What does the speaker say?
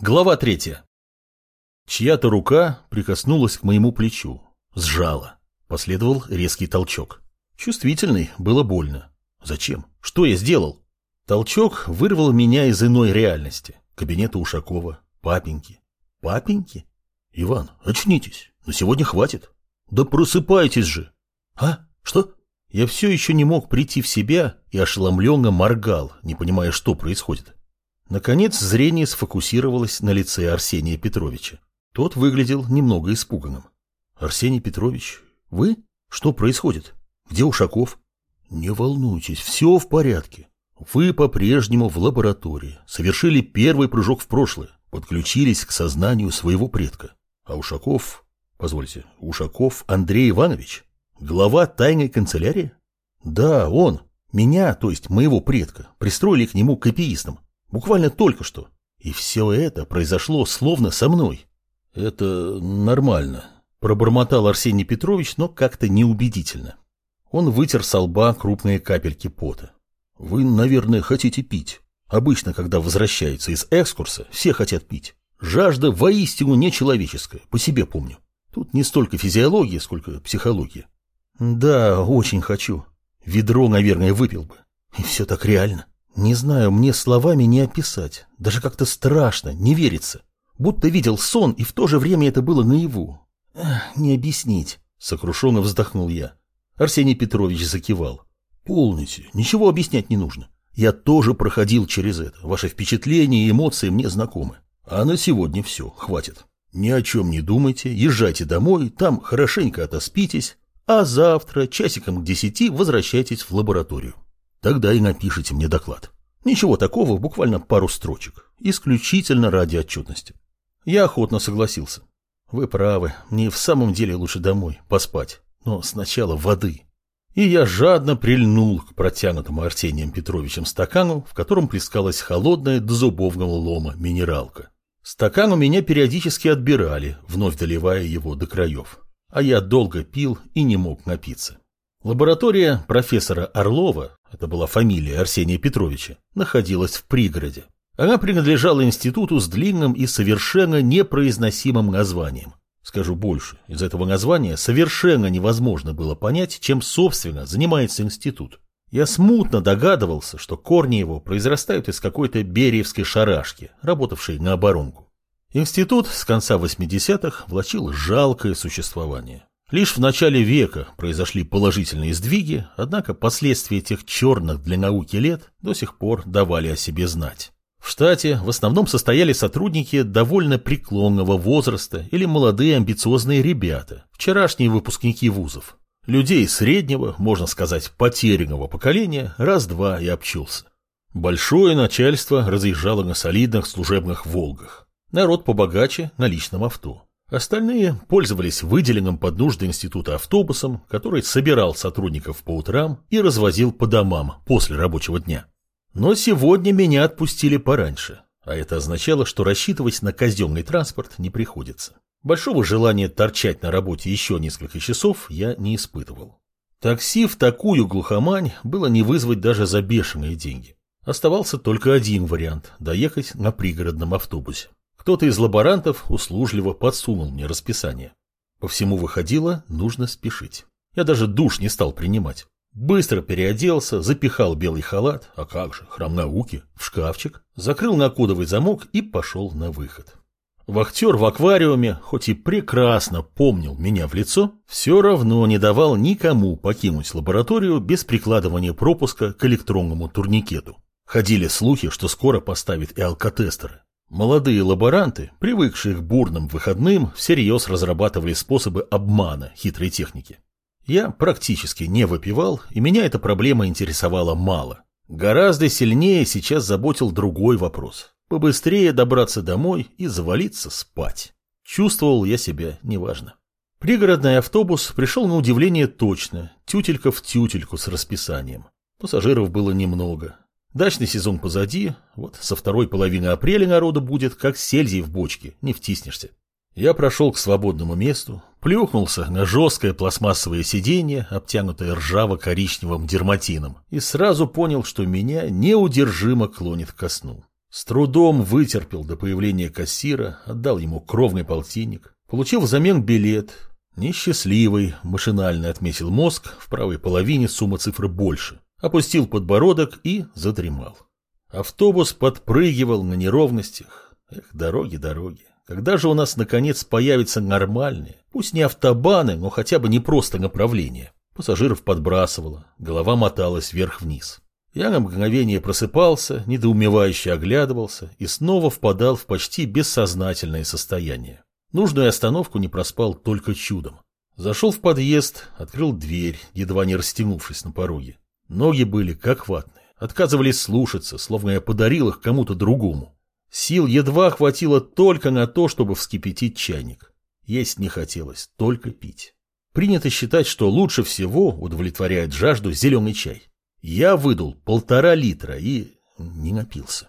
Глава третья. Чья-то рука прикоснулась к моему плечу, сжала. Последовал резкий толчок. Чувствительный, было больно. Зачем? Что я сделал? Толчок вырвал меня из иной реальности. Кабинета Ушакова, папеньки. Папеньки? Иван, очнитесь, на сегодня хватит. Да просыпайтесь же. А? Что? Я все еще не мог прийти в себя и ошеломленно моргал, не понимая, что происходит. Наконец зрение сфокусировалось на лице Арсения Петровича. Тот выглядел немного испуганным. «Арсений Петрович, вы? Что происходит? Где Ушаков?» «Не волнуйтесь, все в порядке. Вы по-прежнему в лаборатории, совершили первый прыжок в прошлое, подключились к сознанию своего предка. А Ушаков... Позвольте, Ушаков Андрей Иванович? Глава тайной канцелярии? Да, он. Меня, то есть моего предка, пристроили к нему копиистом. Буквально только что. И все это произошло словно со мной. Это нормально, пробормотал Арсений Петрович, но как-то неубедительно. Он вытер со лба крупные капельки пота. Вы, наверное, хотите пить. Обычно, когда возвращаются из экскурса, все хотят пить. Жажда воистину нечеловеческая, по себе помню. Тут не столько физиология, сколько психология. Да, очень хочу. Ведро, наверное, выпил бы. И все так реально. Не знаю, мне словами не описать. Даже как-то страшно, не верится. Будто видел сон, и в то же время это было наяву. Эх, не объяснить. Сокрушенно вздохнул я. Арсений Петрович закивал. Полните, ничего объяснять не нужно. Я тоже проходил через это. Ваши впечатления и эмоции мне знакомы. А на сегодня все, хватит. Ни о чем не думайте, езжайте домой, там хорошенько отоспитесь, а завтра часиком к десяти возвращайтесь в лабораторию. Тогда и напишите мне доклад. Ничего такого, буквально пару строчек. Исключительно ради отчетности. Я охотно согласился. Вы правы, мне в самом деле лучше домой, поспать. Но сначала воды. И я жадно прильнул к протянутому Арсением Петровичем стакану, в котором плескалась холодная до зубовного лома минералка. Стакан у меня периодически отбирали, вновь доливая его до краев. А я долго пил и не мог напиться. Лаборатория профессора Орлова, это была фамилия Арсения Петровича, находилась в пригороде. Она принадлежала институту с длинным и совершенно непроизносимым названием. Скажу больше, из этого названия совершенно невозможно было понять, чем, собственно, занимается институт. Я смутно догадывался, что корни его произрастают из какой-то бериевской шарашки, работавшей на оборонку. Институт с конца 80-х влачил жалкое существование. Лишь в начале века произошли положительные сдвиги, однако последствия тех черных для науки лет до сих пор давали о себе знать. В штате в основном состояли сотрудники довольно преклонного возраста или молодые амбициозные ребята, вчерашние выпускники вузов. Людей среднего, можно сказать, потерянного поколения раз-два и обчелся. Большое начальство разъезжало на солидных служебных «Волгах». Народ побогаче на личном авто. Остальные пользовались выделенным под нужды института автобусом, который собирал сотрудников по утрам и развозил по домам после рабочего дня. Но сегодня меня отпустили пораньше, а это означало, что рассчитывать на казенный транспорт не приходится. Большого желания торчать на работе еще несколько часов я не испытывал. Такси в такую глухомань было не вызвать даже за бешеные деньги. Оставался только один вариант – доехать на пригородном автобусе. Кто-то из лаборантов услужливо подсунул мне расписание. По всему выходило, нужно спешить. Я даже душ не стал принимать. Быстро переоделся, запихал белый халат, а как же, храм науки, в шкафчик, закрыл на кодовый замок и пошел на выход. Вахтер в аквариуме, хоть и прекрасно помнил меня в лицо, все равно не давал никому покинуть лабораторию без прикладывания пропуска к электронному турникету. Ходили слухи, что скоро поставят и алкотестеры. Молодые лаборанты, привыкшие к бурным выходным, всерьез разрабатывали способы обмана хитрой техники. Я практически не выпивал, и меня эта проблема интересовала мало. Гораздо сильнее сейчас заботил другой вопрос. Побыстрее добраться домой и завалиться спать. Чувствовал я себя неважно. Пригородный автобус пришел на удивление точно, тютелька в тютельку с расписанием. Пассажиров было немного. Дачный сезон позади, вот со второй половины апреля народу будет, как сельдей в бочке, не втиснешься. Я прошел к свободному месту, плюхнулся на жесткое пластмассовое сиденье, обтянутое ржаво-коричневым дерматином, и сразу понял, что меня неудержимо клонит ко сну. С трудом вытерпел до появления кассира, отдал ему кровный полтинник, получил взамен билет. Несчастливый, машинально отметил мозг, в правой половине сумма цифры больше. Опустил подбородок и задремал. Автобус подпрыгивал на неровностях. Эх, дороги, дороги. Когда же у нас, наконец, появятся нормальные, пусть не автобаны, но хотя бы не просто направления? Пассажиров подбрасывало, голова моталась вверх-вниз. Я на мгновение просыпался, недоумевающе оглядывался и снова впадал в почти бессознательное состояние. Нужную остановку не проспал только чудом. Зашел в подъезд, открыл дверь, едва не растянувшись на пороге. Ноги были как ватные, отказывались слушаться, словно я подарил их кому-то другому. Сил едва хватило только на то, чтобы вскипятить чайник. Есть не хотелось, только пить. Принято считать, что лучше всего удовлетворяет жажду зеленый чай. Я выдул полтора литра и не напился.